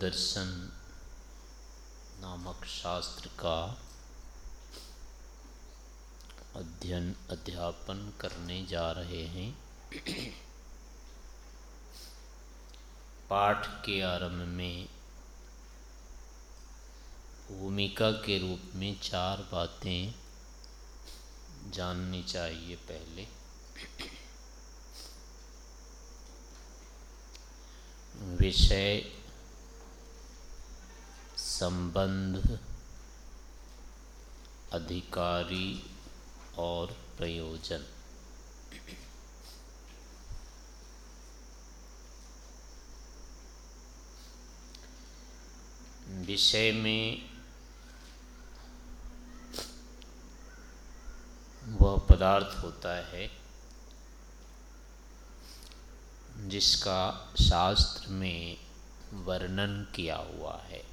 दर्शन नामक शास्त्र का अध्ययन, अध्यापन करने जा रहे हैं। पाठ के आरंभ में भूमिका के रूप में चार बातें जाननी चाहिए पहले। विषय संबंध अधिकारी और प्रयोजन। विषय में वह पदार्थ होता है जिसका शास्त्र में वर्णन किया हुआ है।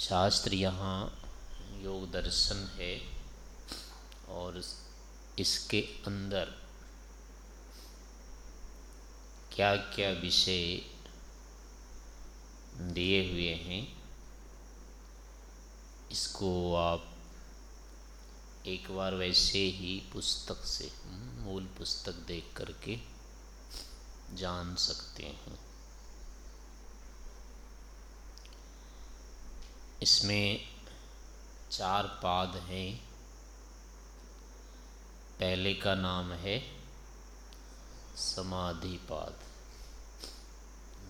शास्त्र यहाँ योग दर्शन है और इसके अंदर क्या क्या विषय दिए हुए हैं, इसको आप एक बार वैसे ही पुस्तक से मूल पुस्तक देख करके जान सकते हैं। इसमें चार पाद हैं। पहले का नाम है समाधि पाद।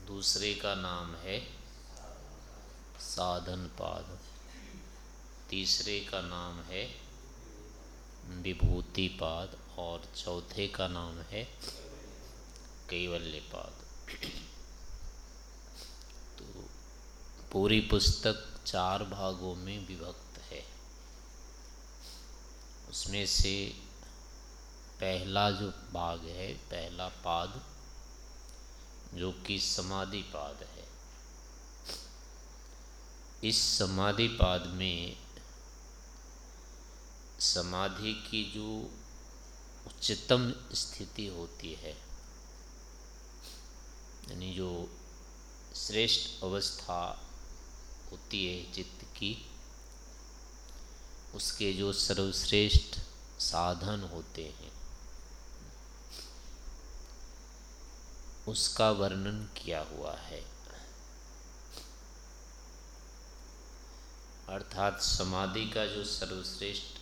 दूसरे का नाम है साधन पाद। तीसरे का नाम है विभूति पाद और चौथे का नाम है कैवल्य पाद तो पूरी पुस्तक चार भागों में विभक्त है। उसमें से पहला जो भाग है, पहला पाद, जो कि समाधि पाद है। इस समाधि पाद में समाधि की जो उच्चतम स्थिति होती है, यानी जो श्रेष्ठ अवस्था होती है चित्त की, उसके जो सर्वश्रेष्ठ साधन होते हैं, उसका वर्णन किया हुआ है। अर्थात समाधि का जो सर्वश्रेष्ठ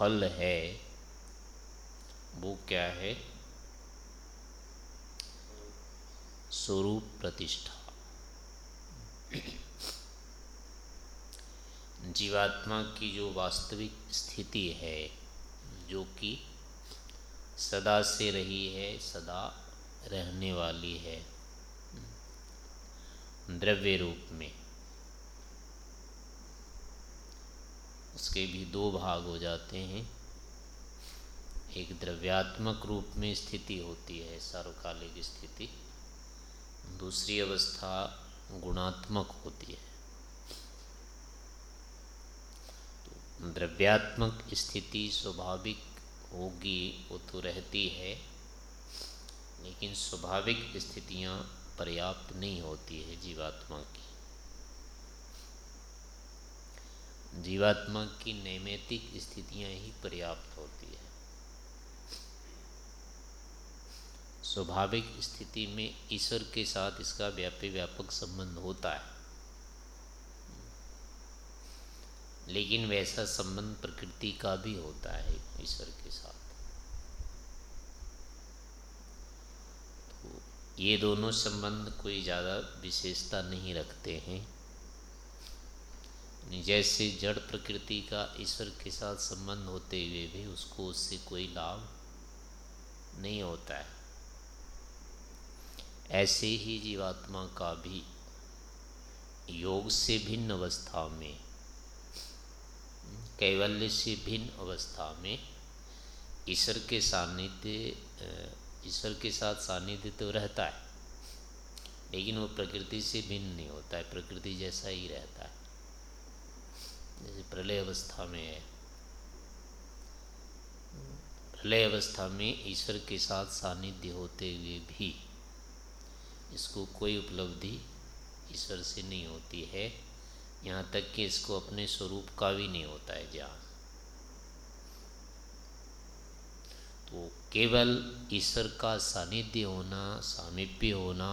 फल है। वो क्या है? स्वरूप प्रतिष्ठा। जीवात्मा की जो वास्तविक स्थिति है, जो कि सदा से रही है, सदा रहने वाली है, द्रव्य रूप में। उसके भी दो भाग हो जाते हैं। एक द्रव्यात्मक रूप में स्थिति होती है, सार्वकालिक स्थिति। दूसरी अवस्था गुणात्मक होती है। तो द्रव्यात्मक स्थिति स्वाभाविक होगी, वो तो रहती है, लेकिन स्वाभाविक स्थितियाँ पर्याप्त नहीं होती है जीवात्मा की। जीवात्मा की नैमितिक स्थितियाँ ही पर्याप्त होती है। स्वाभाविक स्थिति में ईश्वर के साथ इसका व्यापी व्यापक संबंध होता है। लेकिन वैसा संबंध प्रकृति का भी होता है ईश्वर के साथ। तो ये दोनों संबंध कोई ज़्यादा विशेषता नहीं रखते हैं। जैसे जड़ प्रकृति का ईश्वर के साथ संबंध होते हुए भी उसको उससे कोई लाभ नहीं होता है। ऐसे ही जीवात्मा का भी योग से भिन्न अवस्था में, कैवल्य से भिन्न अवस्था में ईश्वर के सानिध्य ईश्वर के साथ सानिध्य तो रहता है, लेकिन वो प्रकृति से भिन्न नहीं होता है, प्रकृति जैसा ही रहता है। जैसे प्रलय अवस्था में है। प्रलय अवस्था में ईश्वर के साथ सानिध्य होते हुए भी इसको कोई उपलब्धि ईश्वर से नहीं होती है। यहाँ तक कि इसको अपने स्वरूप का भी नहीं होता है ज्ञान तो केवल ईश्वर का सानिध्य होना, सामिप्य होना,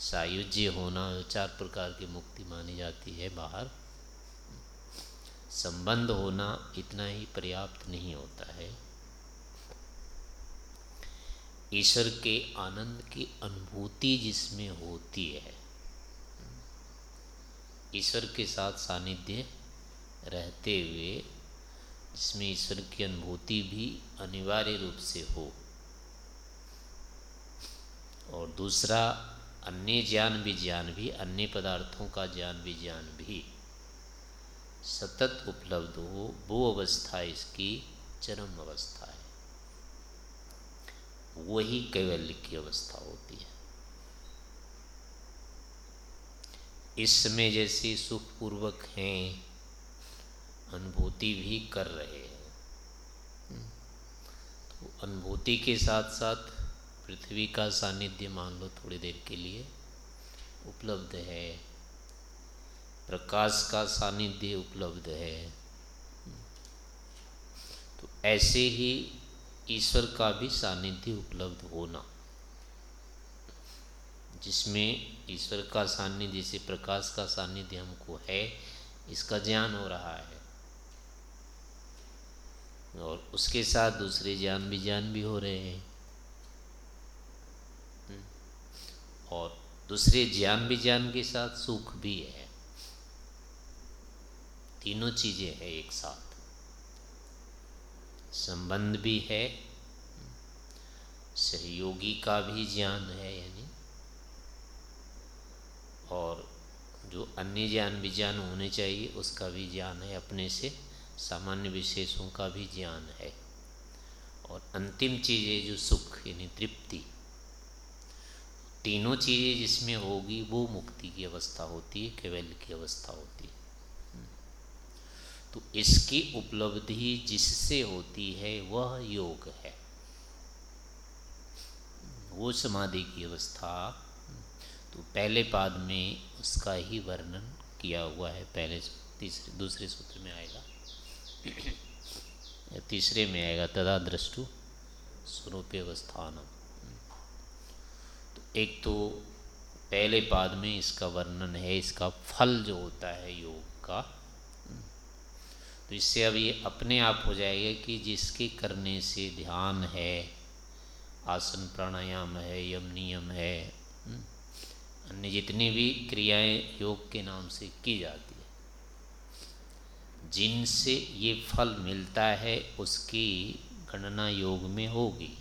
सायुज्य होना, चार प्रकार की मुक्ति मानी जाती है बाहर। संबंध होना इतना ही पर्याप्त नहीं होता है। ईश्वर के आनंद की अनुभूति जिसमें होती है, ईश्वर के साथ सानिध्य रहते हुए, जिसमें ईश्वर की अनुभूति भी अनिवार्य रूप से हो। और दूसरा, अन्य ज्ञान भी ज्ञान भी, अन्य पदार्थों का ज्ञान भी ज्ञान भी। सतत उपलब्ध हो, वो अवस्था इसकी चरम अवस्था है। वही कैवल्य की अवस्था होती है। इसमें जैसे सुखपूर्वक हैं, अनुभूति भी कर रहे हैं। तो अनुभूति के साथ साथ पृथ्वी का सानिध्य मान लो थोड़ी देर के लिए, उपलब्ध है। प्रकाश का सानिध्य उपलब्ध है। तो ऐसे ही ईश्वर का भी सानिध्य उपलब्ध होना। जिसमें ईश्वर का सानिध्य से प्रकाश का सानिध्य हमको है, इसका ज्ञान हो रहा है। और उसके साथ दूसरे ज्ञान भी ज्ञान भी हो रहे हैं। और दूसरे ज्ञान भी, ज्ञान के साथ सुख भी है। तीनों चीज़ें हैं एक साथ। संबंध भी है, सहयोगी का भी ज्ञान है यानी, और जो अन्य ज्ञान विज्ञान होने चाहिए, उसका भी ज्ञान है, अपने से सामान्य विशेषों का भी ज्ञान है। और अंतिम चीज़ें जो सुख यानी तृप्ति। तीनों चीज़ें जिसमें होगी, वो मुक्ति की अवस्था होती है, केवल की अवस्था होती है। तो इसकी उपलब्धि जिससे होती है, वह योग है। वो समाधि की अवस्था तो पहले पाद में उसका ही वर्णन किया हुआ है, पहले तीसरे, दूसरे सूत्र में आएगा। या तीसरे में आएगा, तदा दृष्टु स्वरूप अवस्थान तो एक तो पहले पाद में इसका वर्णन है, इसका फल जो होता है योग का तो इससे अब ये अपने आप हो जाएगा कि जिसके करने से ध्यान है आसन प्राणायाम है यम नियम है हम्म, अन्य जितनी भी क्रियाएँ योग के नाम से की जाती है जिनसे ये फल मिलता है उसकी गणना योग में होगी।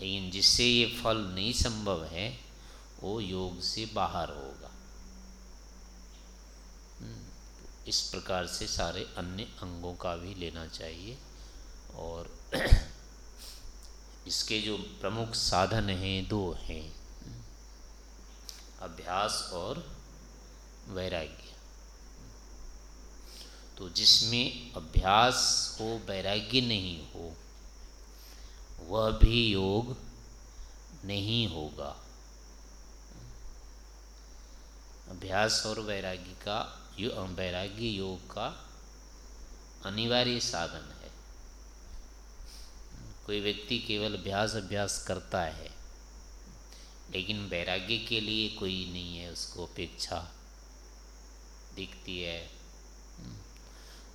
लेकिन जिससे ये फल नहीं संभव है वो योग से बाहर होगा इस प्रकार से सारे अन्य अंगों का भी लेना चाहिए। और इसके जो प्रमुख साधन हैं, दो हैं। अभ्यास और वैराग्य। तो जिसमें अभ्यास हो, वैराग्य नहीं हो, वह भी योग नहीं होगा। अभ्यास और वैराग्य का वैराग्य योग का अनिवार्य साधन है। कोई व्यक्ति केवल अभ्यास अभ्यास करता है, लेकिन वैराग्य के लिए कोई नहीं है, उसको अपेक्षा दिखती है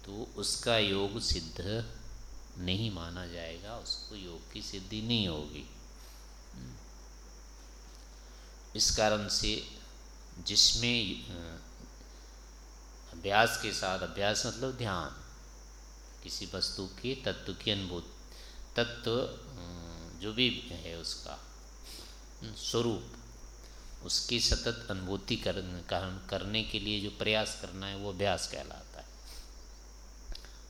तो उसका योग सिद्ध नहीं माना जाएगा, उसको योग की सिद्धि नहीं होगी। इस कारण से जिसमें अभ्यास के साथ अभ्यास मतलब ध्यान। किसी वस्तु के तत्व की अनुभूति तत्व जो भी है उसका स्वरूप उसकी सतत अनुभूति कर, करने के लिए जो प्रयास करना है वो अभ्यास कहलाता है।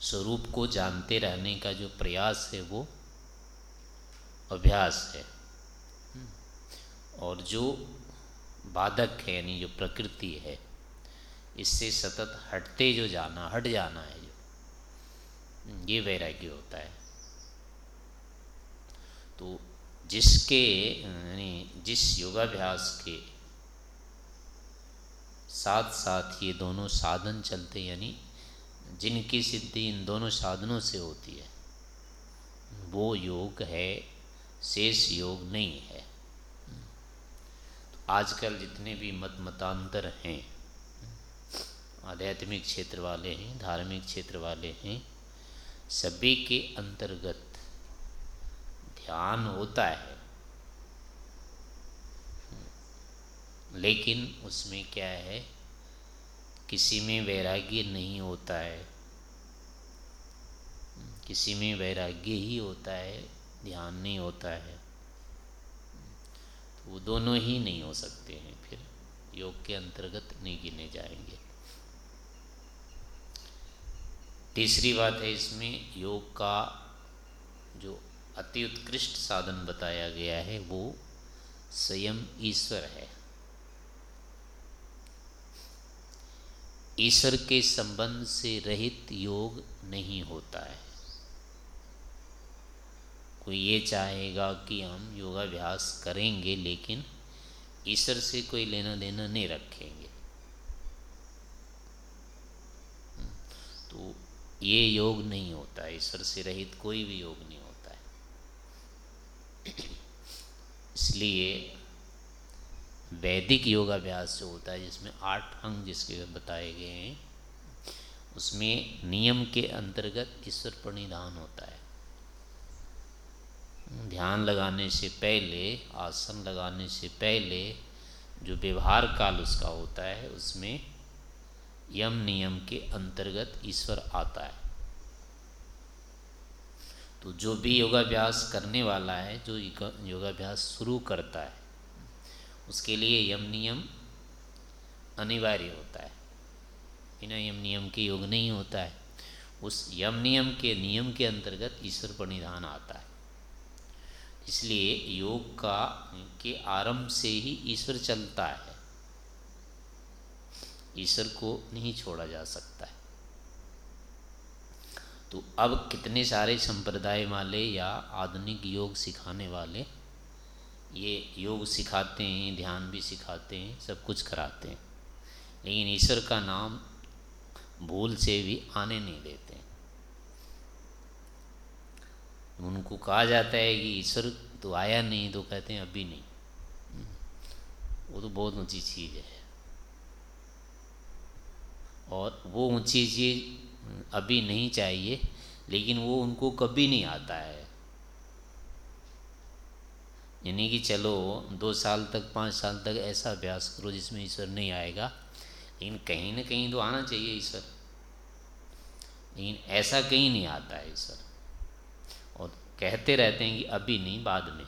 स्वरूप को जानते रहने का जो प्रयास है वो अभ्यास है। और जो बाधक है यानी जो प्रकृति है इससे सतत हटते जो जाना, हट जाना है जो। ये वैराग्य होता है। तो जिसके, यानी जिस योगाभ्यास के साथ साथ ये दोनों साधन चलते, यानी जिनकी सिद्धि इन दोनों साधनों से होती है, वो योग है, शेष योग नहीं है। तो आजकल जितने भी मत मतांतर हैं आध्यात्मिक क्षेत्र वाले हैं, धार्मिक क्षेत्र वाले हैं, सभी के अंतर्गत ध्यान होता है। लेकिन उसमें क्या है, किसी में वैराग्य नहीं होता है। किसी में वैराग्य ही होता है, ध्यान नहीं होता है। तो वो दोनों ही नहीं हो सकते हैं, फिर योग के अंतर्गत नहीं गिने जाएँगे। तीसरी बात है इसमें योग का जो अति उत्कृष्ट साधन बताया गया है, वो स्वयं ईश्वर है। ईश्वर के संबंध से रहित योग नहीं होता है। कोई ये चाहेगा कि हम योगाभ्यास करेंगे, लेकिन ईश्वर से कोई लेना देना नहीं रखेंगे तो ये योग नहीं होता है, ईश्वर से रहित कोई भी योग नहीं होता है। इसलिए वैदिक योगाभ्यास जो होता है, जिसमें आठ अंग जिसके बताए गए हैं, उसमें नियम के अंतर्गत ईश्वर प्रणिधान होता है। ध्यान लगाने से पहले, आसन लगाने से पहले, जो व्यवहार काल उसका होता है, उसमें यम नियम के अंतर्गत ईश्वर आता है। तो जो भी योगाभ्यास करने वाला है, जो योगाभ्यास शुरू करता है, उसके लिए यम नियम अनिवार्य होता है। बिना यम नियम के योग नहीं होता है। उस यम नियम के नियम के अंतर्गत ईश्वर परिधान आता है। इसलिए योग का, के आरंभ से ही ईश्वर चलता है। ईश्वर को नहीं छोड़ा जा सकता है। तो अब कितने सारे संप्रदाय वाले या आधुनिक योग सिखाने वाले, ये योग सिखाते हैं, ध्यान भी सिखाते हैं, सब कुछ कराते हैं। लेकिन ईश्वर का नाम भूल से भी आने नहीं देते उनको कहा जाता है कि ईश्वर तो आया नहीं तो कहते हैं अभी नहीं। वो तो बहुत ऊँची चीज़ है। और वो ऊँची चीज़ अभी नहीं चाहिए, लेकिन वो उनको कभी नहीं आता है। यानी कि चलो, दो साल तक, पाँच साल तक ऐसा अभ्यास करो जिसमें ईश्वर नहीं आएगा। लेकिन कहीं ना कहीं तो आना चाहिए ईश्वर। लेकिन ऐसा कहीं नहीं आता है ईश्वर। और कहते रहते हैं कि अभी नहीं, बाद में।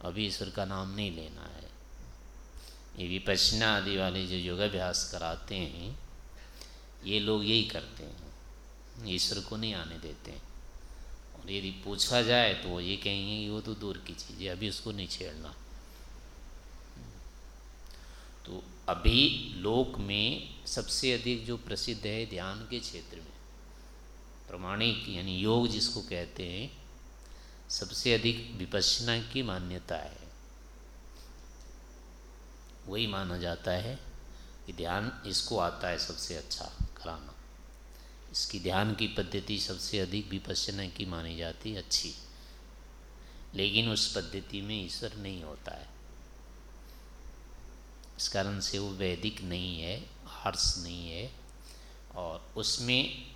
अभी ईश्वर का नाम नहीं लेना है। ये विपश्ना आदि वाले जो योगाभ्यास कराते हैं ये लोग यही करते हैं। ईश्वर को नहीं आने देते हैं। और यदि पूछा जाए तो वो ये कहेंगे कि वो तो दूर की चीज़ है, अभी उसको नहीं छेड़ना। तो अभी लोक में सबसे अधिक जो प्रसिद्ध है ध्यान के क्षेत्र में, प्रमाणिक यानी योग जिसको कहते हैं, सबसे अधिक विपස්සना की मान्यता है। वही माना जाता है कि ध्यान इसको आता है सबसे अच्छा। कराना इसकी ध्यान की पद्धति सबसे अधिक विपස්සना की मानी जाती अच्छी। लेकिन उस पद्धति में ईश्वर नहीं होता है। इस कारण से वो वैदिक नहीं है हार्स नहीं है और उसमें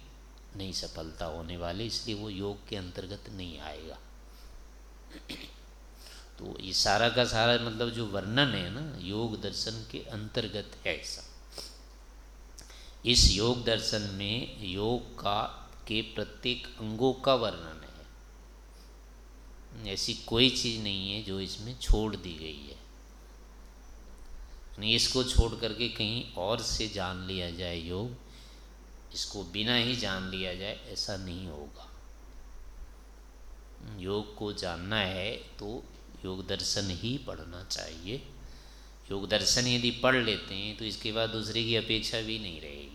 नहीं सफलता होने वाली, इसलिए वो योग के अंतर्गत नहीं आएगा। तो ये सारा का सारा मतलब जो वर्णन है ना, योग दर्शन के अंतर्गत है ऐसा इस योग दर्शन में योग का, के प्रत्येक अंगों का वर्णन है। ऐसी कोई चीज़ नहीं है जो इसमें छोड़ दी गई है। इसको छोड़ करके कहीं और से जान लिया जाए योग, इसको बिना ही जान लिया जाए, ऐसा नहीं होगा। योग को जानना है तो योग दर्शन ही पढ़ना चाहिए। योग दर्शन यदि पढ़ लेते हैं तो इसके बाद दूसरे की अपेक्षा भी नहीं रहेगी।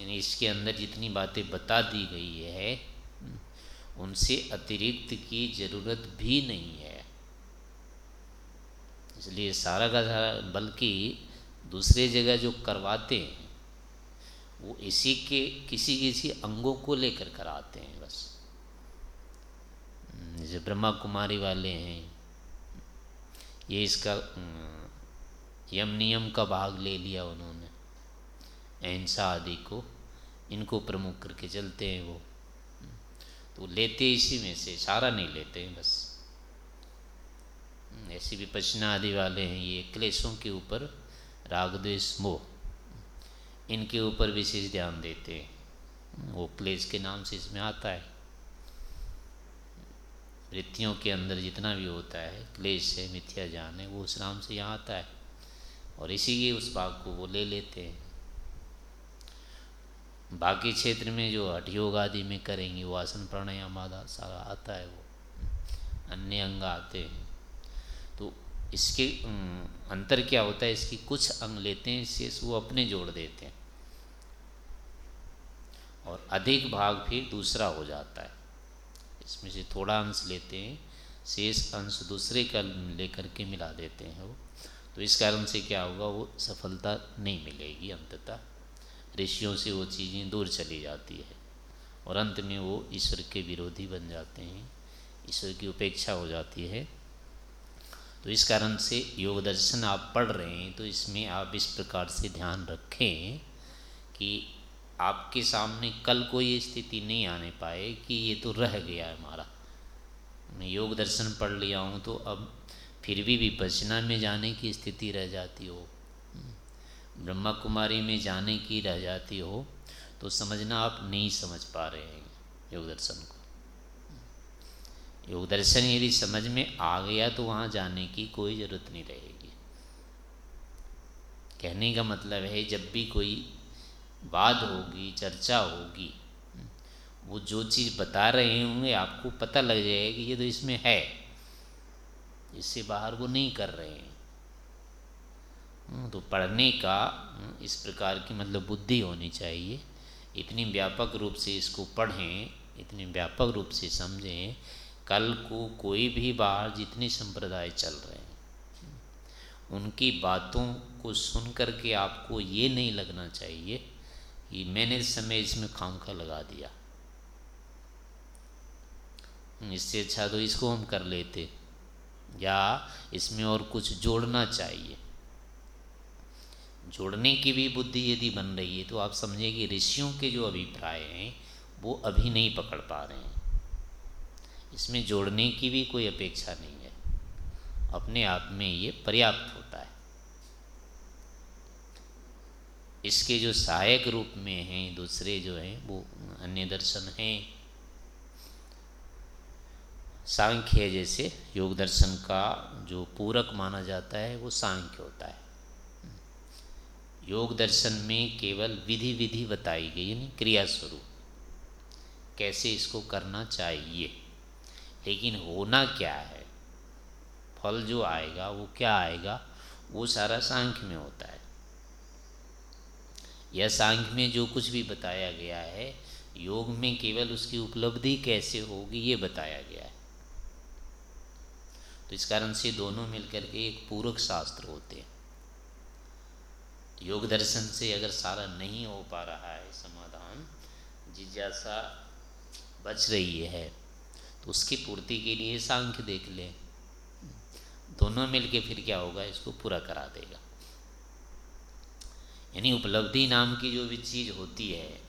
यानी इसके अंदर जितनी बातें बता दी गई है, उनसे अतिरिक्त की ज़रूरत भी नहीं है। इसलिए सारा का सारा, बल्कि दूसरे जगह जो करवाते हैं, वो इसी के, किसी किसी अंगों को लेकर कराते हैं बस। जैसे ब्रह्मा कुमारी वाले हैं, ये इसका, यम नियम का भाग ले लिया उन्होंने। अहिंसा आदि को, इनको प्रमुख करके चलते हैं वो। तो लेते इसी में से, सारा नहीं लेते हैं बस। ऐसे भी विपचना आदि वाले हैं ये, क्लेशों के ऊपर राग, द्वेष, मोह, इनके ऊपर विशेष ध्यान देते हैं। वो क्लेश के नाम से इसमें आता है। वृत्तियों के अंदर जितना भी होता है, क्लेश है, मिथ्या ज्ञान है, वो उस नाम से यहाँ आता है। और इसी के उस भाग को वो ले लेते हैं। बाकी क्षेत्र में जो हठयोग आदि में करेंगे, वो आसन प्राणायाम आधा सारा आता है वो। अन्य अंग आते हैं। तो इसके अंतर क्या होता है? इसकी कुछ अंग लेते हैं शेष वो अपने जोड़ देते हैं। और अधिक भाग फिर दूसरा हो जाता है। इसमें से थोड़ा अंश लेते हैं, शेष अंश दूसरे का लेकर के मिला देते हैं वो। तो इस कारण से क्या होगा? वो सफलता नहीं मिलेगी अंततः। ऋषियों से वो चीज़ें दूर चली जाती है। और अंत में वो ईश्वर के विरोधी बन जाते हैं, ईश्वर की उपेक्षा हो जाती है। तो इस कारण से योग दर्शन आप पढ़ रहे हैं तो इसमें आप इस प्रकार से ध्यान रखें कि आपके सामने कल कोई स्थिति नहीं आने पाए कि ये तो रह गया है हमारा। मैं योग दर्शन पढ़ लिया हूँ तो अब फिर भी विपचना में जाने की स्थिति रह जाती हो। ब्रह्मा कुमारी में जाने की रह जाती हो तो समझना आप नहीं समझ पा रहे हैं योग दर्शन को। योग दर्शन यदि समझ में आ गया तो वहाँ जाने की कोई ज़रूरत नहीं रहेगी। कहने का मतलब है, जब भी कोई बात होगी, चर्चा होगी, वो जो चीज़ बता रहे होंगे, आपको पता लग जाएगा कि ये तो इसमें है। इससे बाहर वो नहीं कर रहे हैं। तो पढ़ने का इस प्रकार की मतलब बुद्धि होनी चाहिए। इतनी व्यापक रूप से इसको पढ़ें, इतने व्यापक रूप से समझें, कल को कोई भी बाहर जितने संप्रदाय चल रहे हैं, उनकी बातों को सुन करके आपको ये नहीं लगना चाहिए कि मैंने समय इसमें खामखा लगा दिया। इससे अच्छा तो इसको हम कर लेते, या इसमें और कुछ जोड़ना चाहिए। जोड़ने की भी बुद्धि यदि बन रही है तो आप समझिए कि ऋषियों के जो अभिप्राय हैं, वो अभी नहीं पकड़ पा रहे हैं। इसमें जोड़ने की भी कोई अपेक्षा नहीं है। अपने आप में ये पर्याप्त होता है। इसके जो सहायक रूप में हैं, दूसरे जो हैं, वो अन्य दर्शन हैं। सांख्य जैसे योग दर्शन का जो पूरक माना जाता है, वो सांख्य होता है। योग दर्शन में केवल विधि विधि बताई गई, यानी क्रिया स्वरूप कैसे इसको करना चाहिए? लेकिन होना क्या है? फल जो आएगा, वो क्या आएगा? वो सारा सांख्य में होता है। यह सांख्य में जो कुछ भी बताया गया है, योग में केवल उसकी उपलब्धि कैसे होगी, ये बताया गया है। तो इस कारण से दोनों मिलकर के एक पूरक शास्त्र होते हैं। योग दर्शन से अगर सारा नहीं हो पा रहा है समाधान, जिज्ञासा बच रही है तो उसकी पूर्ति के लिए सांख्य देख लें। दोनों मिलके फिर क्या होगा, इसको पूरा करा देगा। यानी उपलब्धि नाम की जो भी चीज़ होती है,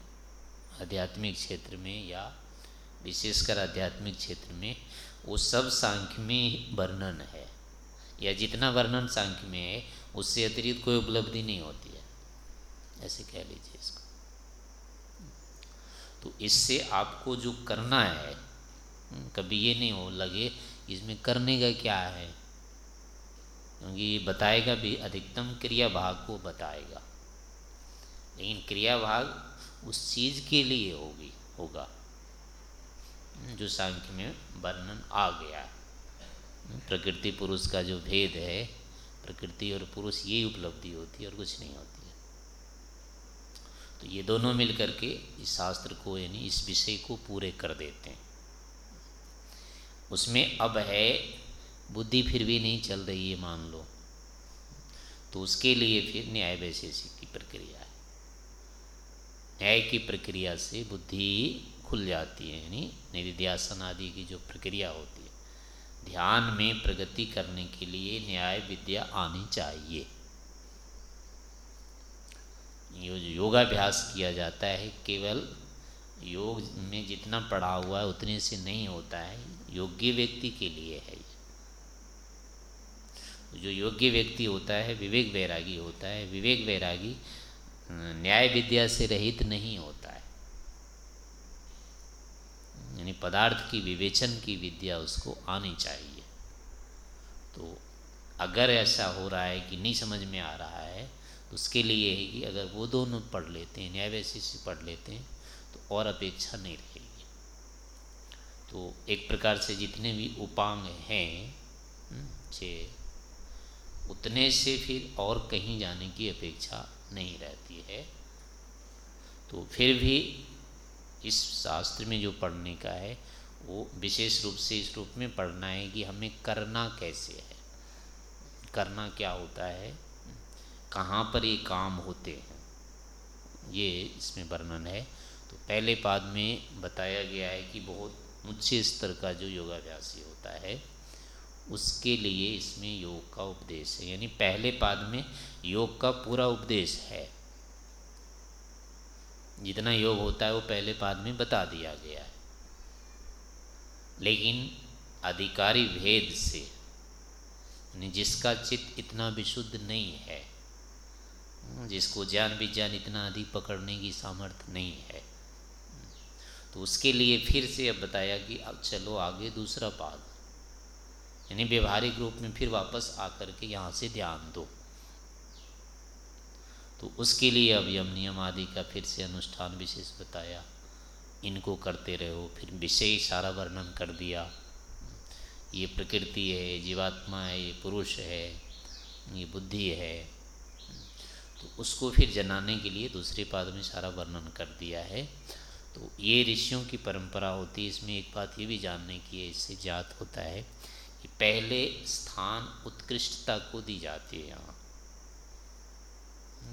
आध्यात्मिक क्षेत्र में या विशेषकर आध्यात्मिक क्षेत्र में, वो सब सांख्य में वर्णन है। या जितना वर्णन सांख्य में है उससे अतिरिक्त कोई उपलब्धि नहीं होती है। ऐसे कह लीजिए इसको। तो इससे आपको जो करना है कभी ये नहीं हो लगे इसमें करने का क्या है? क्योंकि ये बताएगा भी, अधिकतम क्रिया भाग को बताएगा। लेकिन क्रिया भाग उस चीज़ के लिए होगी, होगा जो सांख्य में वर्णन आ गया। प्रकृति पुरुष का जो भेद है प्रकृति और पुरुष यही उपलब्धि होती है और कुछ नहीं होती है। तो ये दोनों मिल करके इस शास्त्र को, यानी इस विषय को पूरे कर देते हैं। उसमें अब है, बुद्धि फिर भी नहीं चल रही है, मान लो। तो उसके लिए फिर न्याय वैशेषिक की प्रक्रिया है। न्याय की प्रक्रिया से बुद्धि खुल जाती है, यानी निधिध्यासन आदि की जो प्रक्रिया होती है ध्यान में प्रगति करने के लिए न्याय विद्या आनी चाहिए। यो योगाभ्यास किया जाता है, केवल योग में जितना पढ़ा हुआ है, उतने से नहीं होता है। योग्य व्यक्ति के लिए है जो योग्य व्यक्ति होता है, विवेक वैरागी होता है, विवेक वैरागी न्याय विद्या से रहित नहीं होता है यानी पदार्थ की विवेचन की विद्या उसको आनी चाहिए। तो अगर ऐसा हो रहा है कि नहीं समझ में आ रहा है तो उसके लिए है कि अगर वो दोनों पढ़ लेते हैं न्याय वैशिष्य पढ़ लेते हैं तो और अपेक्षा नहीं रहेगी। तो एक प्रकार से जितने भी उपांग हैं छे, उतने से फिर और कहीं जाने की अपेक्षा नहीं रहती है। तो फिर भी इस शास्त्र में जो पढ़ने का है, वो विशेष रूप से इस रूप में पढ़ना है कि हमें करना कैसे है। करना क्या होता है? कहाँ पर ये काम होते हैं? ये इसमें वर्णन है। तो पहले पाद में बताया गया है कि बहुत उच्च स्तर का जो योगाभ्यासी होता है, उसके लिए इसमें योग का उपदेश है। यानी पहले पाद में योग का पूरा उपदेश है। जितना योग होता है वो पहले पाद में बता दिया गया है। लेकिन अधिकारी भेद से जिसका चित्त इतना विशुद्ध नहीं है, जिसको ज्ञान विज्ञान इतना अधिक पकड़ने की सामर्थ्य नहीं है तो उसके लिए फिर से अब बताया कि अब चलो आगे दूसरा पाद, यानी व्यवहारिक रूप में फिर वापस आकर के यहाँ से ध्यान दो। तो उसके लिए अब यम नियम आदि का फिर से अनुष्ठान विशेष बताया। इनको करते रहो, फिर विषय सारा वर्णन कर दिया। ये प्रकृति है जीवात्मा है, ये पुरुष है, ये बुद्धि है। तो उसको फिर जनाने के लिए दूसरे पाद में सारा वर्णन कर दिया है। तो ये ऋषियों की परंपरा होती है, इसमें एक बात ये भी जानने की है, इससे जात होता है कि पहले स्थान उत्कृष्टता को दी जाती है यहाँ।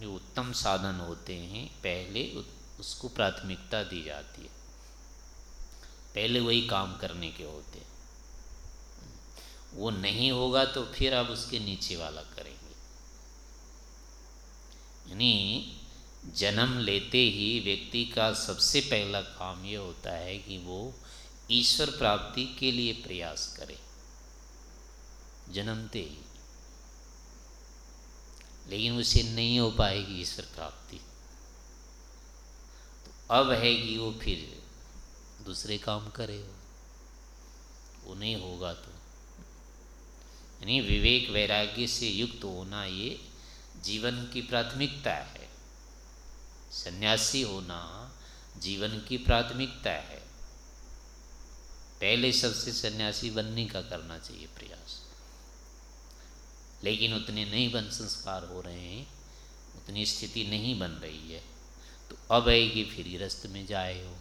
जो उत्तम साधन होते हैं, पहले उसको प्राथमिकता दी जाती है। पहले वही काम करने के होते हैं। वो नहीं होगा तो फिर आप उसके नीचे वाला करेंगे। यानी जन्म लेते ही व्यक्ति का सबसे पहला काम ये होता है कि वो ईश्वर प्राप्ति के लिए प्रयास करे। जन्मते ही। लेकिन उसे नहीं हो पाएगी ईश्वर प्राप्ति। तो अब है कि वो फिर दूसरे काम करे वो नहीं होगा तो। यानी विवेक वैराग्य से युक्त होना ये जीवन की प्राथमिकता है। सन्यासी होना जीवन की प्राथमिकता है। पहले सबसे सन्यासी बनने का करना चाहिए प्रयास। लेकिन उतने नहीं बन संस्कार हो रहे हैं उतनी स्थिति नहीं बन रही है। तो अब कि फिर गृहस्थ में जाए हो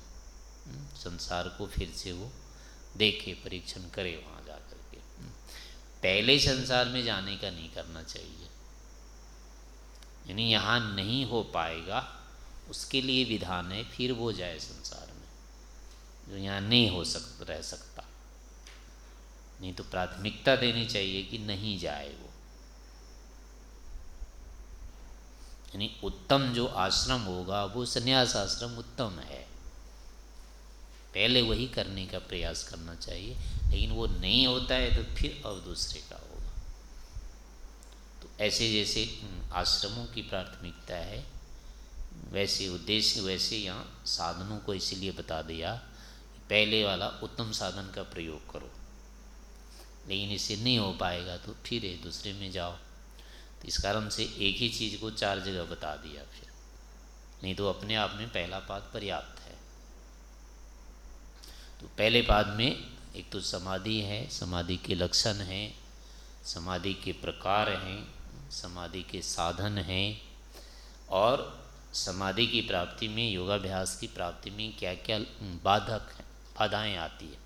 हम्म, संसार को फिर से वो देखे परीक्षण करे वहाँ जा कर के हम्म, पहले संसार में जाने का नहीं करना चाहिए। यानी यहाँ नहीं हो पाएगा उसके लिए विधान है फिर वो जाए संसार में। जो यहाँ नहीं हो सक रह सकता। नहीं तो प्राथमिकता देनी चाहिए कि नहीं जाए वो। यानी उत्तम जो आश्रम होगा, वो संन्यास आश्रम उत्तम है। पहले वही करने का प्रयास करना चाहिए, लेकिन वो नहीं होता है तो फिर अब दूसरे का होगा। तो ऐसे जैसे आश्रमों की प्राथमिकता है, वैसे उद्देश्य, वैसे यहाँ साधनों को इसीलिए बता दिया पहले वाला उत्तम साधन का प्रयोग करो। लेकिन इससे नहीं हो पाएगा तो फिर दूसरे में जाओ। तो इस कारण से एक ही चीज़ को चार जगह बता दिया फिर। नहीं तो अपने आप में पहला पाद पर्याप्त है। तो पहले पाद में एक तो समाधि है, समाधि के लक्षण हैं, समाधि के प्रकार हैं, समाधि के साधन हैं, और समाधि की प्राप्ति में, योगाभ्यास की प्राप्ति में क्या क्या बाधक हैं, बाधाएँ आती है।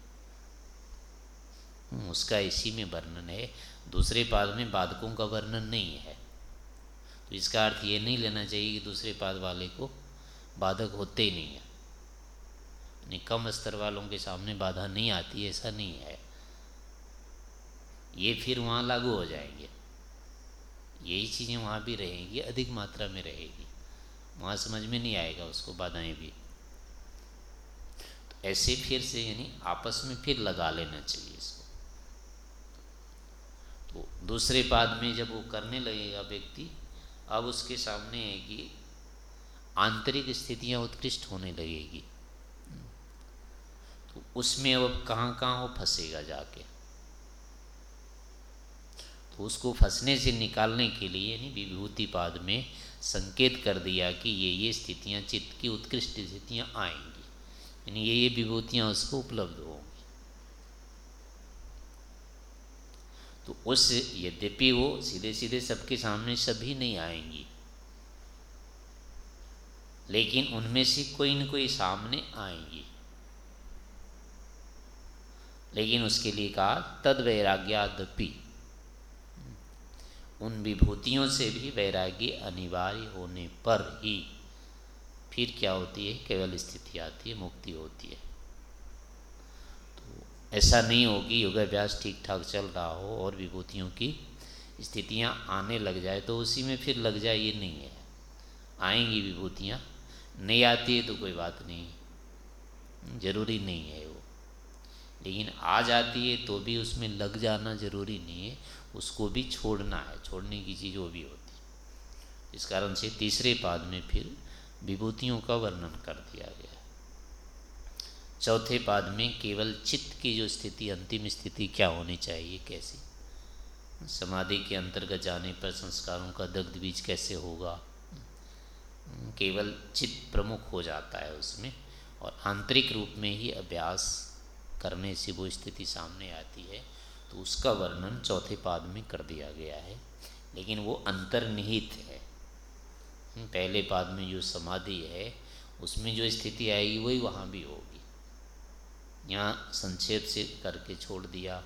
उसका इसी में वर्णन है। दूसरे पाद में बाधकों का वर्णन नहीं है। तो इसका अर्थ ये नहीं लेना चाहिए कि दूसरे पाद वाले को बाधक होते ही नहीं है। यानी कम स्तर वालों के सामने बाधा नहीं आती, ऐसा नहीं है। ये फिर वहाँ लागू हो जाएँगे। यही चीज़ें वहाँ भी रहेंगी, अधिक मात्रा में रहेगी। वहाँ समझ में नहीं आएगा उसको बाधाएँ भी। तो ऐसे फिर से यानी आपस में फिर लगा लेना चाहिए इसको। तो दूसरे पाद में जब वो करने लगेगा व्यक्ति, अब उसके सामने है कि आंतरिक स्थितियाँ उत्कृष्ट होने लगेगी। तो उसमें अब कहाँ कहाँ वो फंसेगा जाके? तो उसको फंसने से निकालने के लिए यानी विभूति पाद में संकेत कर दिया कि ये ये स्थितियाँ, चित्त की उत्कृष्ट स्थितियाँ आएँगी। यानी ये ये विभूतियाँ उसको उपलब्ध होंगी। तो उस यद्यपि वो सीधे सीधे सबके सामने सभी नहीं आएँगी। लेकिन उनमें से कोई न कोई सामने आएँगी। लेकिन उसके लिए कहा, तद वैराग्यादपि। उन विभूतियों से भी वैराग्य अनिवार्य होने पर ही फिर क्या होती है? केवल स्थिति आती है, मुक्ति होती है। ऐसा नहीं हो कि योगाभ्यास ठीक ठाक चल रहा हो और विभूतियों की स्थितियाँ आने लग जाए तो उसी में फिर लग जाए, ये नहीं है। आएँगी विभूतियाँ, नहीं आती है तो कोई बात नहीं। ज़रूरी नहीं है वो। लेकिन आ जाती है तो भी उसमें लग जाना ज़रूरी नहीं है, उसको भी छोड़ना है, छोड़ने की चीज़ वो भी होती है। इस कारण से तीसरे पाद में फिर विभूतियों का वर्णन कर दिया गया चौथे पाद में केवल चित्त की जो स्थिति, अंतिम स्थिति क्या होनी चाहिए, कैसी? समाधि के अंतर्गत जाने पर संस्कारों का दग्ध बीज कैसे होगा? केवल चित्त प्रमुख हो जाता है उसमें और आंतरिक रूप में ही अभ्यास करने से वो स्थिति सामने आती है तो उसका वर्णन चौथे पाद में कर दिया गया है। लेकिन वो अंतर्निहित है। पहले पाद में जो समाधि है, उसमें जो स्थिति आएगी वही वहाँ भी होगी। यहाँ संक्षेप से करके छोड़ दिया,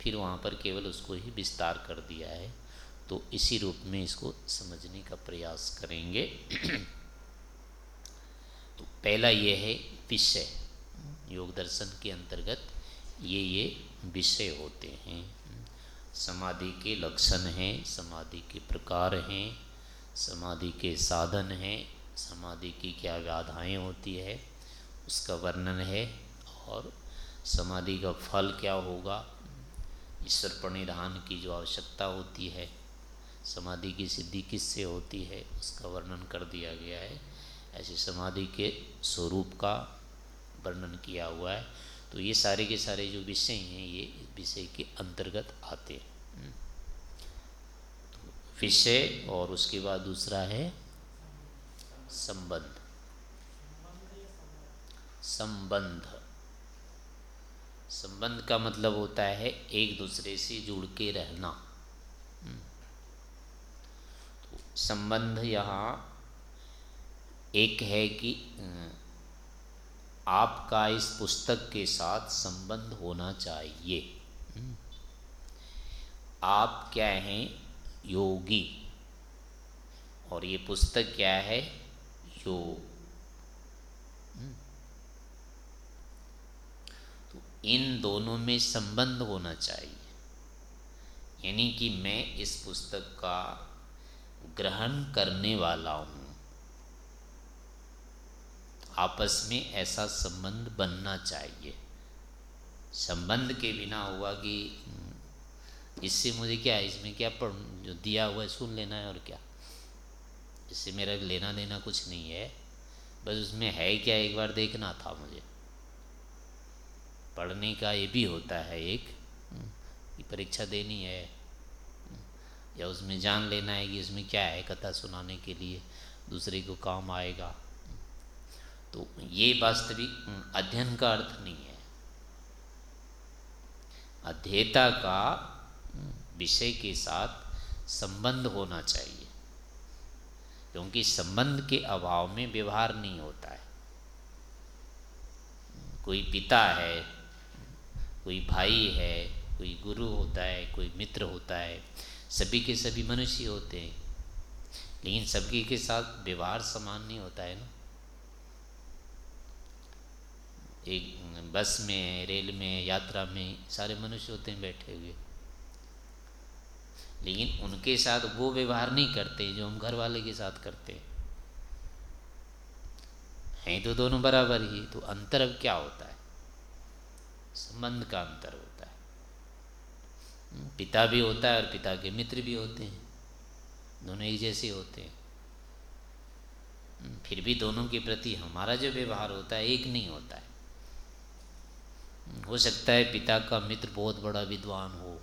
फिर वहाँ पर केवल उसको ही विस्तार कर दिया है। तो इसी रूप में इसको समझने का प्रयास करेंगे। तो पहला ये है विषय। योग दर्शन के अंतर्गत ये ये विषय होते हैं। समाधि के लक्षण हैं, समाधि के प्रकार हैं, समाधि के साधन हैं, समाधि की क्या व्याधाएँ होती है, उसका वर्णन है। और समाधि का फल क्या होगा? ईश्वर प्रणिधान की जो आवश्यकता होती है, समाधि की सिद्धि किससे होती है, उसका वर्णन कर दिया गया है। ऐसे समाधि के स्वरूप का वर्णन किया हुआ है। तो ये सारे के सारे जो विषय हैं, ये विषय के अंतर्गत आते हैं। हम्म। तो विषय और उसके बाद दूसरा है संबंध। संबंध। संबंध का मतलब होता है एक दूसरे से जुड़ के रहना। हम्म। तो संबंध यहाँ एक है कि आपका इस पुस्तक के साथ संबंध होना चाहिए। हम्म। आप क्या हैं? योगी। और ये पुस्तक क्या है? योग हम्म। तो इन दोनों में संबंध होना चाहिए। यानी कि मैं इस पुस्तक का ग्रहण करने वाला हूँ। आपस में ऐसा संबंध बनना चाहिए। संबंध के बिना हुआ कि हम्म, इससे मुझे क्या है इसमें क्या पढ़ जो दिया हुआ है सुन लेना है और क्या? इससे मेरा लेना देना कुछ नहीं है। बस उसमें है क्या? एक बार देखना था मुझे। पढ़ने का ये भी होता है एक हम्म, कि परीक्षा देनी है हम्म, या उसमें जान लेना है कि इसमें क्या है कथा सुनाने के लिए दूसरे को काम आएगा। तो ये वास्तविक अध्ययन का अर्थ नहीं है। अध्येता का विषय के साथ संबंध होना चाहिए क्योंकि संबंध के अभाव में व्यवहार नहीं होता है। कोई पिता है कोई भाई है, कोई गुरु होता है, कोई मित्र होता है, सभी के सभी मनुष्य होते हैं। लेकिन सबके के साथ व्यवहार समान नहीं होता है ना। एक बस में, रेल में, यात्रा में सारे मनुष्य होते हैं बैठे हुए। लेकिन उनके साथ वो व्यवहार नहीं करते जो हम घर वाले के साथ करते हैं। हैं तो दोनों बराबर ही तो अंतर अब क्या होता है? संबंध का अंतर होता है। हम्म, पिता भी होता है और पिता के मित्र भी होते हैं। दोनों एक जैसे होते हैं। हम्म, फिर भी दोनों के प्रति हमारा जो व्यवहार होता है एक नहीं होता है। हो सकता है पिता का मित्र बहुत बड़ा विद्वान हो।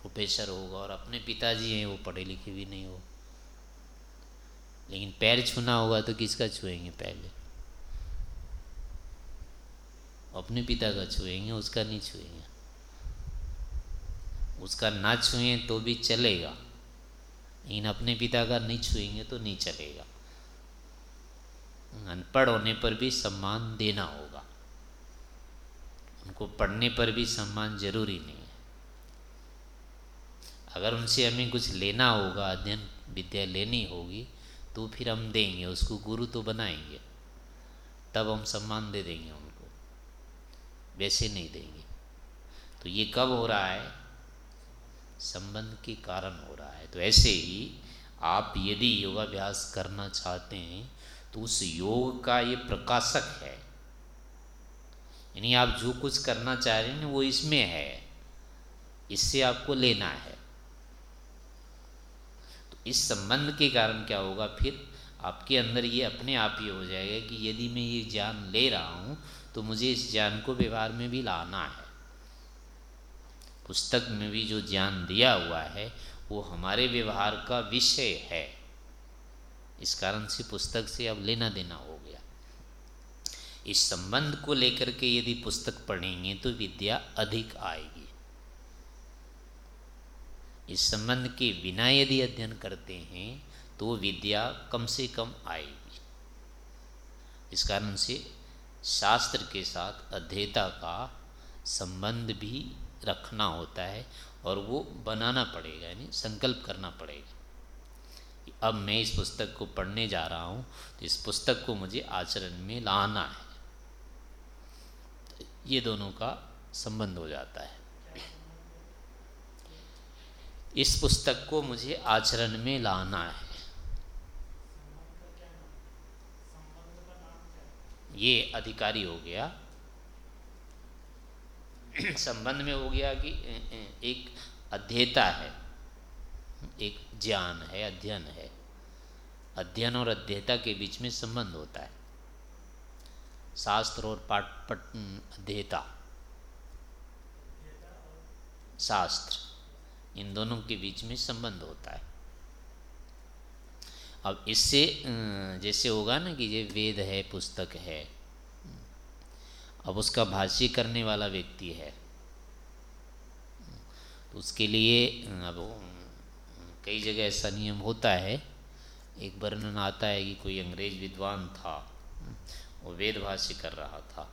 प्रोफेसर होगा और अपने पिताजी हैं वो पढ़े लिखे भी नहीं हो। लेकिन पैर छूना होगा तो किसका छुएँगे पहले? अपने पिता का छुएँगे, उसका नहीं छुएँगे। उसका ना छुए तो भी चलेगा। लेकिन अपने पिता का नहीं छुएँगे तो नहीं चलेगा। अनपढ़ होने पर भी सम्मान देना होगा। उनको पढ़ने पर भी सम्मान ज़रूरी नहीं है। अगर उनसे हमें कुछ लेना होगा, अध्ययन विद्या लेनी होगी तो फिर हम देंगे, उसको गुरु तो बनाएँगे। तब हम सम्मान दे देंगे उनको। वैसे नहीं देंगे। तो ये कब हो रहा है? संबंध के कारण हो रहा है। तो ऐसे ही आप यदि योगाभ्यास करना चाहते हैं तो उस योग का ये प्रकाशक है। यानी आप जो कुछ करना चाह रहे हैं, वो इसमें है। इससे आपको लेना है। तो इस संबंध के कारण क्या होगा? फिर आपके अंदर ये अपने आप ही हो जाएगा कि यदि मैं ये ज्ञान ले रहा हूँ तो मुझे इस ज्ञान को व्यवहार में भी लाना है। पुस्तक में भी जो ज्ञान दिया हुआ है, वो हमारे व्यवहार का विषय है। इस कारण से पुस्तक से अब लेना देना हो गया। इस संबंध को लेकर के यदि पुस्तक पढ़ेंगे तो विद्या अधिक आएगी। इस संबंध के बिना यदि अध्ययन करते हैं तो विद्या कम से कम आएगी। इस कारण से शास्त्र के साथ अध्येता का संबंध भी रखना होता है और वो बनाना पड़ेगा, यानी संकल्प करना पड़ेगा। अब मैं इस पुस्तक को पढ़ने जा रहा हूँ तो इस पुस्तक को मुझे आचरण में लाना है। ये दोनों का संबंध हो जाता है। इस पुस्तक को मुझे आचरण में लाना है। ये अधिकारी हो गया। संबंध में हो गया कि एक अध्येता है, एक ज्ञान है, अध्ययन है। अध्ययन और अध्ययता के बीच में संबंध होता है। शास्त्र और पाठ पट अध्येता। शास्त्र, इन दोनों के बीच में संबंध होता है। अब इससे जैसे होगा ना कि ये वेद है, पुस्तक है। अब उसका भाष्य करने वाला व्यक्ति है। तो उसके लिए, अब, कई जगह ऐसा नियम होता है। एक वर्णन आता है कि कोई अंग्रेज़ विद्वान था, वो वेद भाष्य कर रहा था।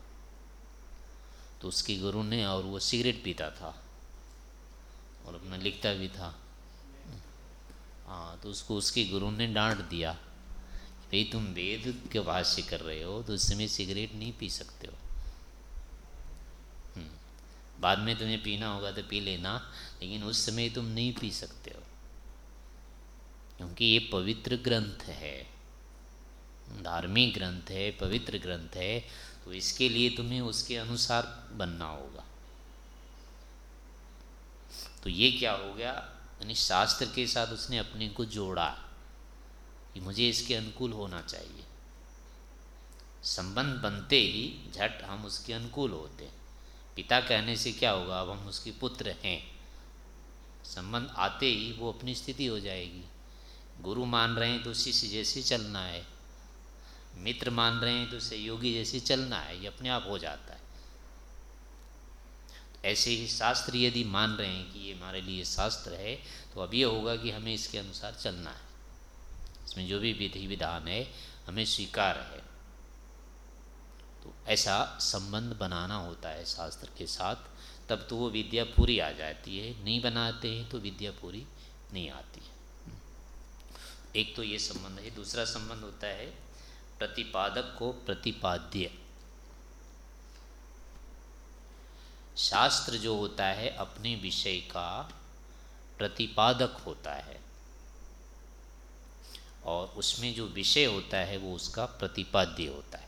तो उसके गुरु ने, और वो सिगरेट पीता था, और अपना लिखता भी था। हाँ तो उसको उसके गुरु ने डांट दिया भाई तुम वेद के भाष्य कर रहे हो तो उस समय सिगरेट नहीं पी सकते हो। हम्म, बाद में तुम्हें पीना होगा तो पी लेना लेकिन उस समय तुम नहीं पी सकते हो। क्योंकि ये पवित्र ग्रंथ है धार्मिक ग्रंथ है पवित्र ग्रंथ है तो इसके लिए तुम्हें उसके अनुसार बनना होगा। तो ये क्या हो गया? यानी शास्त्र के साथ उसने अपने को जोड़ा कि मुझे इसके अनुकूल होना चाहिए। संबंध बनते ही झट हम उसके अनुकूल होते हैं। पिता कहने से क्या होगा? अब हम उसके पुत्र हैं। संबंध आते ही वो अपनी स्थिति हो जाएगी। गुरु मान रहे हैं तो शिष्य जैसे चलना है। मित्र मान रहे हैं तो सहयोगी जैसे चलना है। ये अपने आप हो जाता है। ऐसे ही शास्त्र यदि मान रहे हैं कि ये हमारे लिए शास्त्र है तो अब ये होगा कि हमें इसके अनुसार चलना है। इसमें जो भी विधि विधान है, हमें स्वीकार है। तो ऐसा संबंध बनाना होता है शास्त्र के साथ, तब तो वो विद्या पूरी आ जाती है। नहीं बनाते हैं तो विद्या पूरी नहीं आती है। एक तो ये संबंध है। दूसरा संबंध होता है प्रतिपादक को प्रतिपाद्य। शास्त्र जो होता है, अपने विषय का प्रतिपादक होता है। और उसमें जो विषय होता है, वो उसका प्रतिपाद्य होता है।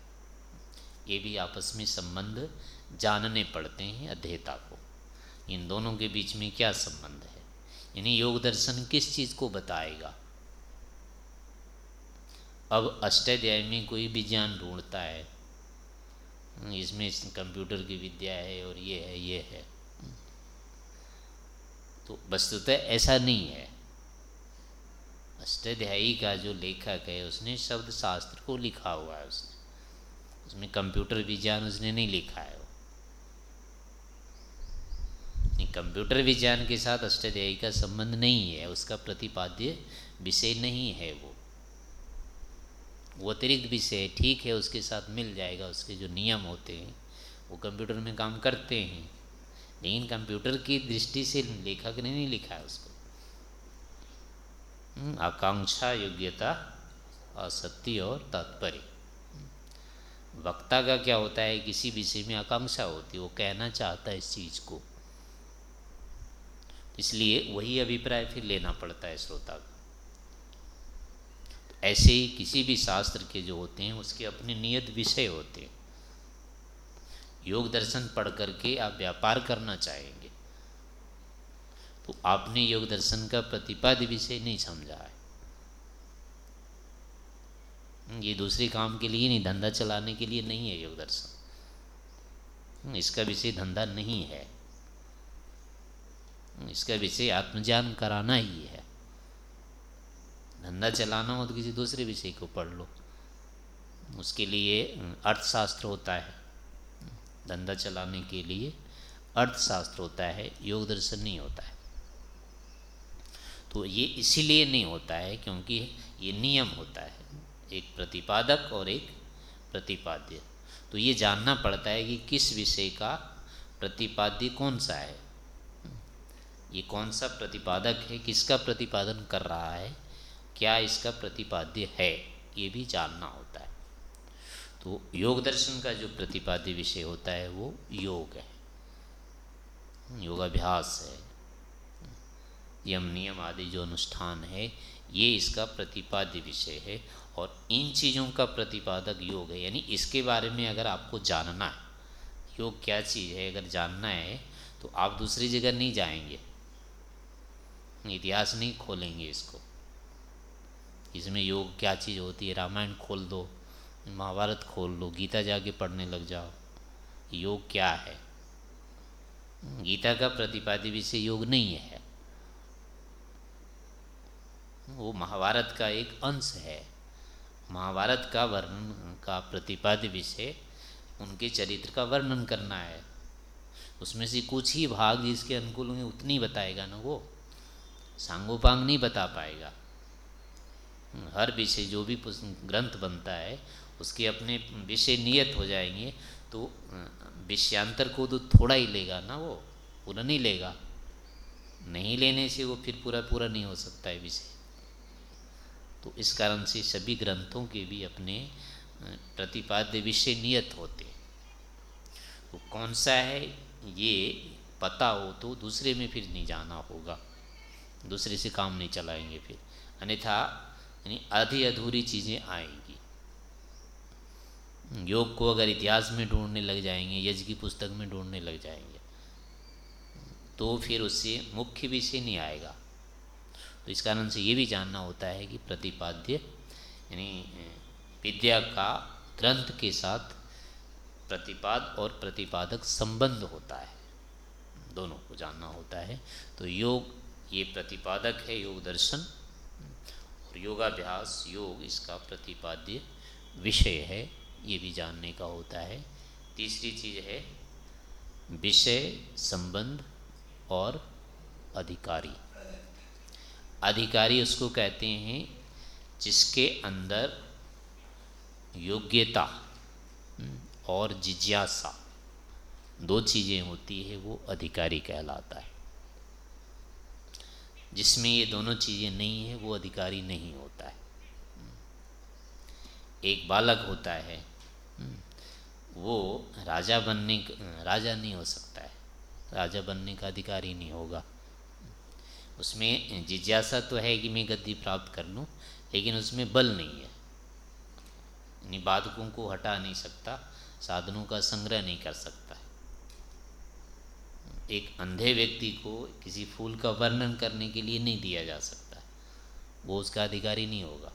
ये भी आपस में संबंध जानने पड़ते हैं अध्येता को। इन दोनों के बीच में क्या संबंध है? यानी योग दर्शन किस चीज़ को बताएगा? अब अष्टाध्याय में कोई भी ज्ञान ढूंढता है इसमें कंप्यूटर की विद्या है और ये है ये है। तो वस्तुतः ऐसा नहीं है। अष्टाध्यायी का जो लेखक है, उसने शब्द शास्त्र को लिखा हुआ है उसने। उसमें कंप्यूटर विज्ञान उसने नहीं लिखा है। कंप्यूटर विज्ञान के साथ अष्टाध्यायी का संबंध नहीं है, उसका प्रतिपाद्य विषय नहीं है वो। वो अतिरिक्त विषय ठीक है उसके साथ मिल जाएगा उसके जो नियम होते हैं वो कंप्यूटर में काम करते हैं। लेकिन कंप्यूटर की दृष्टि से लेखक ने नहीं लिखा है उसको। हम्म, आकांक्षा योग्यता असत्य और तात्पर्य। वक्ता का क्या होता है किसी विषय में आकांक्षा होती है वो कहना चाहता है इस चीज़ को। इसलिए वही अभिप्राय फिर लेना पड़ता है श्रोता को। ऐसे ही किसी भी शास्त्र के जो होते हैं, उसके अपने नियत विषय होते हैं। योग दर्शन पढ़ करके आप व्यापार करना चाहेंगे तो आपने योग दर्शन का प्रतिपाद्य विषय नहीं समझा है। ये दूसरे काम के लिए नहीं, धंधा चलाने के लिए नहीं है योग दर्शन। इसका विषय धंधा नहीं है। इसका विषय आत्मज्ञान कराना ही है। धंधा चलाना हो तो किसी दूसरे विषय को पढ़ लो। उसके लिए अर्थशास्त्र होता है। धंधा चलाने के लिए अर्थशास्त्र होता है, योग दर्शन नहीं होता है। तो ये इसीलिए नहीं होता है क्योंकि ये नियम होता है, एक प्रतिपादक और एक प्रतिपाद्य। तो ये जानना पड़ता है कि किस विषय का प्रतिपाद्य कौन सा है। ये कौन सा प्रतिपादक है, किसका प्रतिपादन कर रहा है क्या इसका प्रतिपाद्य है? ये भी जानना होता है। तो योग दर्शन का जो प्रतिपाद्य विषय होता है, वो योग है। योगाभ्यास है। यम नियम आदि जो अनुष्ठान है, ये इसका प्रतिपाद्य विषय है। और इन चीज़ों का प्रतिपादक योग है। यानी इसके बारे में अगर आपको जानना है, योग क्या चीज़ है अगर जानना है तो आप दूसरी जगह नहीं जाएँगे। इतिहास नहीं खोलेंगे इसको। इसमें योग क्या चीज़ होती है? रामायण खोल दो, महाभारत खोल लो गीता जाके पढ़ने लग जाओ। योग क्या है? गीता का प्रतिपाद्य विषय योग नहीं है। वो महाभारत का एक अंश है। महाभारत का वर्णन, का प्रतिपाद्य विषय उनके चरित्र का वर्णन करना है। उसमें से कुछ ही भाग जिसके अनुकूल होंगे उतनी बताएगा ना वो, सांगोपांग नहीं बता पाएगा। हर विषय, जो भी ग्रंथ बनता है, उसके अपने विषय नियत हो जाएँगे तो विषयांतर को तो थोड़ा ही लेगा ना वो, पूरा नहीं लेगा। नहीं लेने से वो फिर पूरा पूरा नहीं हो सकता है विषय। तो इस कारण से सभी ग्रंथों के भी अपने प्रतिपाद्य विषय नियत होते तो कौन सा है, ये पता हो तो दूसरे में फिर नहीं जाना होगा। दूसरे से काम नहीं चलाएँगे फिर। अन्यथा यानी आधी अधूरी चीज़ें आएँगी। योग को अगर इतिहास में ढूँढने लग जाएँगे यज की पुस्तक में ढूँढने लग जाएँगे तो फिर उससे मुख्य विषय नहीं आएगा। तो इस कारण से ये भी जानना होता है कि प्रतिपाद्य, यानी विद्या का ग्रंथ के साथ प्रतिपाद और प्रतिपादक संबंध होता है। दोनों को जानना होता है। तो योग, ये प्रतिपादक है, योग दर्शन और योगाभ्यास, योग इसका प्रतिपाद्य विषय है, ये भी जानने का होता है। तीसरी चीज़ है, विषय संबंध और अधिकारी। अधिकारी उसको कहते हैं जिसके अंदर योग्यता और जिज्ञासा, दो चीज़ें होती है, वो अधिकारी कहलाता है। जिसमें ये दोनों चीज़ें नहीं है, वो अधिकारी नहीं होता है। एक बालक होता है, वो राजा बनने राजा नहीं हो सकता है। राजा बनने का अधिकारी नहीं होगा। उसमें जिज्ञासा तो है कि मैं गद्दी प्राप्त कर लूँ, लेकिन उसमें बल नहीं है। निबाधकों को हटा नहीं सकता, साधनों का संग्रह नहीं कर सकता। एक अंधे व्यक्ति को किसी फूल का वर्णन करने के लिए नहीं दिया जा सकता। वो उसका अधिकारी नहीं होगा।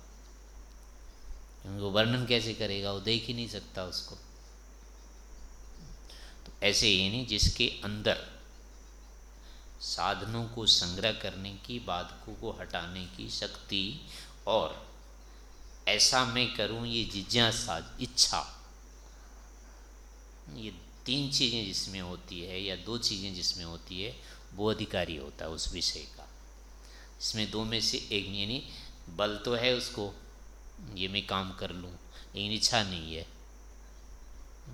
क्योंकि वो वर्णन कैसे करेगा, वो देख ही नहीं सकता उसको। तो ऐसे ही नहीं, जिसके अंदर साधनों को संग्रह करने की, बाधकों को हटाने की शक्ति और ऐसा मैं करूँ, ये जिज्ञासा, इच्छा, ये तीन चीज़ें जिसमें होती है या दो चीज़ें जिसमें होती है, वो अधिकारी होता है उस विषय का। इसमें दो में से एक, यानी बल तो है उसको, ये मैं काम कर लूँ, लेकिन इच्छा नहीं है।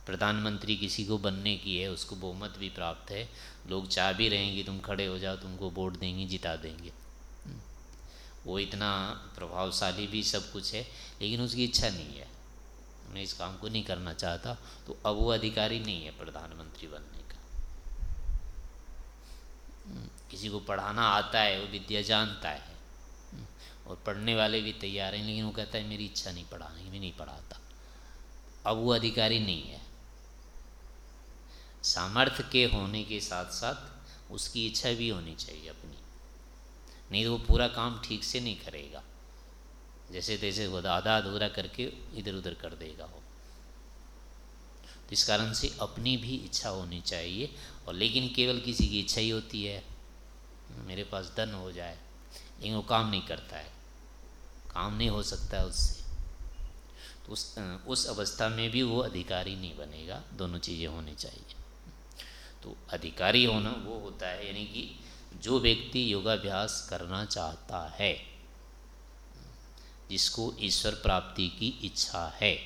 प्रधानमंत्री किसी को बनने की है, उसको बहुमत भी प्राप्त है। लोग चाह भी रहेंगे तुम खड़े हो जाओ, तुमको वोट देंगे, जिता देंगे। वो इतना प्रभावशाली भी सब कुछ है, लेकिन उसकी इच्छा नहीं है। मैं इस काम को नहीं करना चाहता तो अब वो अधिकारी नहीं है प्रधानमंत्री बनने का। किसी को पढ़ाना आता है, वो विद्या जानता है और पढ़ने वाले भी तैयार हैं, लेकिन वो कहता है, मेरी इच्छा नहीं पढ़ाने की, मैं नहीं पढ़ाता। अब वो अधिकारी नहीं है। सामर्थ्य के होने के साथ साथ उसकी इच्छा भी होनी चाहिए अपनी। नहीं तो वो पूरा काम ठीक से नहीं करेगा। जैसे तैसे वो आधा अधूरा करके इधर उधर कर देगा वो। तो इस कारण से अपनी भी इच्छा होनी चाहिए, और लेकिन केवल किसी की इच्छा ही होती है। मेरे पास धन हो जाए, लेकिन वो काम नहीं करता है। काम नहीं हो सकता है उससे। तो उस उस अवस्था में भी वो अधिकारी नहीं बनेगा, दोनों चीज़ें होनी चाहिए। तो अधिकारी होना वो होता है, यानी कि जो व्यक्ति योगाभ्यास करना चाहता है जिसको ईश्वर प्राप्ति की इच्छा है।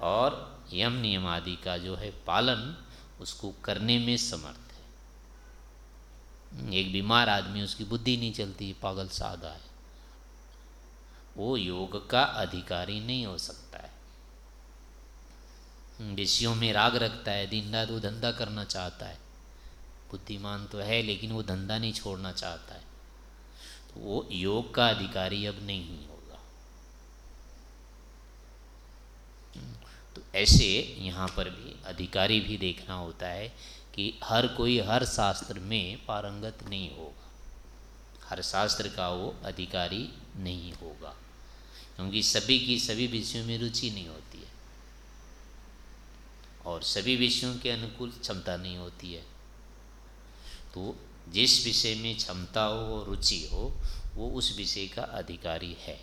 और यम नियम आदि का जो है पालन उसको करने में समर्थ है। एक बीमार आदमी उसकी बुद्धि नहीं चलती, पागल सादा है। वो योग का अधिकारी नहीं हो सकता है। विषयों में राग रखता है दिन रात वो धंधा करना चाहता है। बुद्धिमान तो है, लेकिन वो धंधा नहीं छोड़ना चाहता है। तो वो योग का अधिकारी अब नहीं होगा। तो ऐसे यहाँ पर भी अधिकारी भी देखना होता है कि हर कोई हर शास्त्र में पारंगत नहीं होगा। हर शास्त्र का वो अधिकारी नहीं होगा, क्योंकि सभी की सभी विषयों में रुचि नहीं होती है। और सभी विषयों के अनुकूल क्षमता नहीं होती है। तो जिस विषय में क्षमता हो रुचि हो वो उस विषय का अधिकारी है।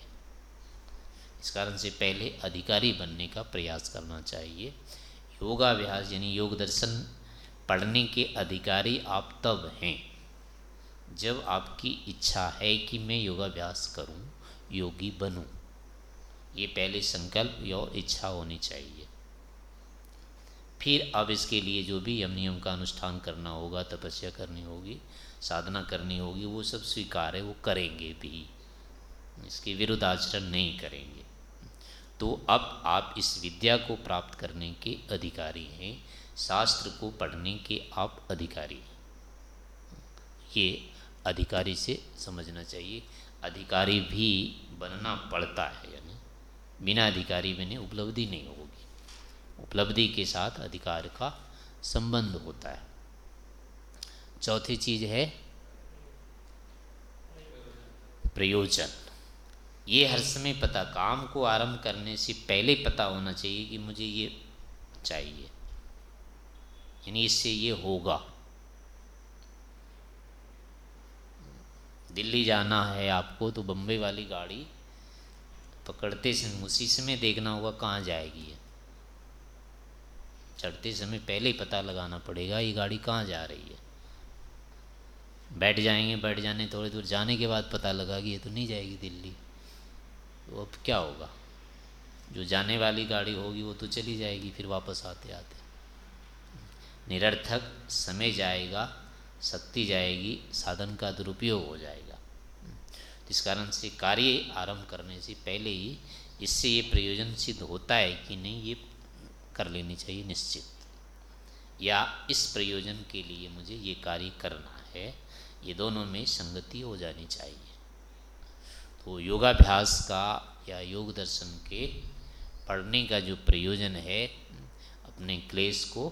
इस कारण से पहले अधिकारी बनने का प्रयास करना चाहिए। योगाभ्यास यानी योग दर्शन पढ़ने के अधिकारी आप तब हैं जब आपकी इच्छा है कि मैं योगाभ्यास करूँ, योगी बनूं। ये पहले संकल्प या इच्छा होनी चाहिए। फिर अब इसके लिए जो भी यम नियम का अनुष्ठान करना होगा, तपस्या करनी होगी, साधना करनी होगी, वो सब स्वीकार है, वो करेंगे भी। इसके विरुद्ध आचरण नहीं करेंगे। तो अब आप इस विद्या को प्राप्त करने के अधिकारी हैं, शास्त्र को पढ़ने के आप अधिकारी हैं। ये अधिकारी से समझना चाहिए। अधिकारी भी बनना पड़ता है, यानी बिना अधिकारी बने उपलब्धि नहीं होगी। उपलब्धि के साथ अधिकार का संबंध होता है। चौथी चीज़ है प्रयोजन। ये हर समय पता, काम को आरंभ करने से पहले पता होना चाहिए कि मुझे ये चाहिए। यानी इससे ये होगा। दिल्ली जाना है आपको तो बम्बई वाली गाड़ी पकड़ते समय उसी समय देखना होगा कहाँ जाएगी ये। चढ़ते समय पहले ही पता लगाना पड़ेगा ये गाड़ी कहाँ जा रही है। बैठ जाएँगे, बैठ जाने, थोड़ी दूर जाने के बाद पता लगा कि ये तो नहीं जाएगी दिल्ली। तो अब क्या होगा? जो जाने वाली गाड़ी होगी वो तो चली जाएगी, फिर वापस आते आते। निरर्थक, समय जाएगा, शक्ति जाएगी, साधन का दुरुपयोग हो जाएगा। इस कारण से कार्य आरंभ करने से पहले ही इससे ये प्रयोजन सिद्ध होता है कि नहीं, ये कर लेनी चाहिए निश्चित। या इस प्रयोजन के लिए मुझे ये कार्य करना है, ये दोनों में संगति हो जानी चाहिए। तो योगाभ्यास का या योग दर्शन के पढ़ने का जो प्रयोजन है, अपने क्लेश को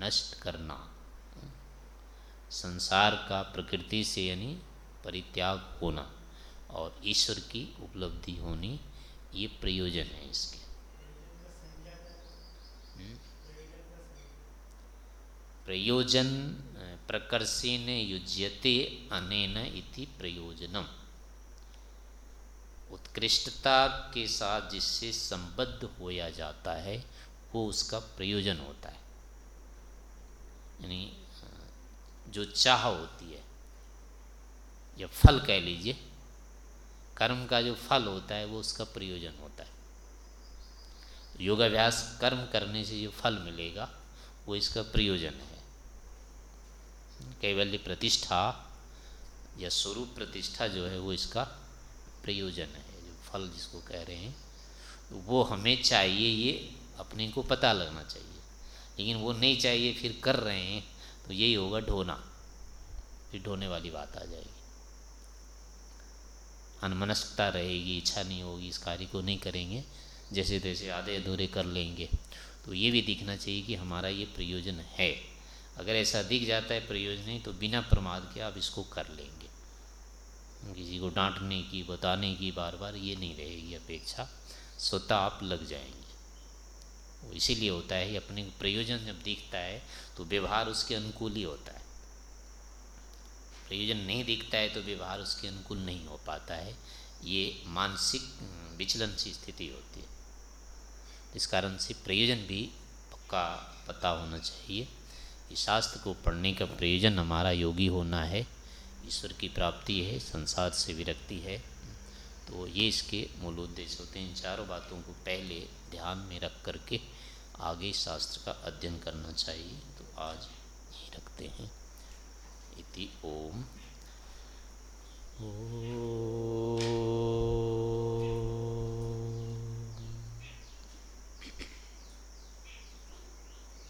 नष्ट करना, संसार का प्रकृति से यानी परित्याग होना और ईश्वर की उपलब्धि होनी, ये प्रयोजन है इसके। प्रयोजन प्रकर्षेण युज्यते अनेन इति प्रयोजनम। उत्कृष्टता के साथ जिससे संबद्ध होया जाता है, वो उसका प्रयोजन होता है। यानी जो चाह होती है, या फल कह लीजिए, कर्म का जो फल होता है, वो उसका प्रयोजन होता है। योगाभ्यास, कर्म करने से जो फल मिलेगा, वो इसका प्रयोजन है। कैवल्य प्रतिष्ठा या स्वरूप प्रतिष्ठा जो है वो इसका प्रयोजन है, जो फल जिसको कह रहे हैं तो वो हमें चाहिए, ये अपने को पता लगना चाहिए। लेकिन वो नहीं चाहिए, फिर कर रहे हैं तो यही होगा ढोना। फिर ढोने वाली बात आ जाएगी। अनमनस्कता रहेगी, इच्छा नहीं होगी, इस कार्य को नहीं करेंगे जैसे तैसे आधे अधूरे कर लेंगे। तो ये भी दिखना चाहिए कि हमारा ये प्रयोजन है। अगर ऐसा दिख जाता है प्रयोजन तो बिना प्रमाद के आप इसको कर लेंगे। किसी को डांटने की, बताने की बार बार ये नहीं रहेगी अपेक्षा। स्वतः आप लग जाएँगे। वो इसीलिए होता है, अपने प्रयोजन जब दिखता है तो व्यवहार उसके अनुकूल ही होता है। प्रयोजन नहीं दिखता है तो व्यवहार उसके अनुकूल नहीं हो पाता है। ये मानसिक विचलन सी स्थिति होती है। इस कारण से प्रयोजन भी पक्का पता होना चाहिए। कि शास्त्र को पढ़ने का प्रयोजन हमारा योगी होना है, ईश्वर की प्राप्ति है, संसार से विरक्ति है। तो ये इसके मूल उद्देश्य होते हैं। इन चारों बातों को पहले ध्यान में रख करके आगे शास्त्र का अध्ययन करना चाहिए। तो आज यही रखते हैं। इति ओम। ओ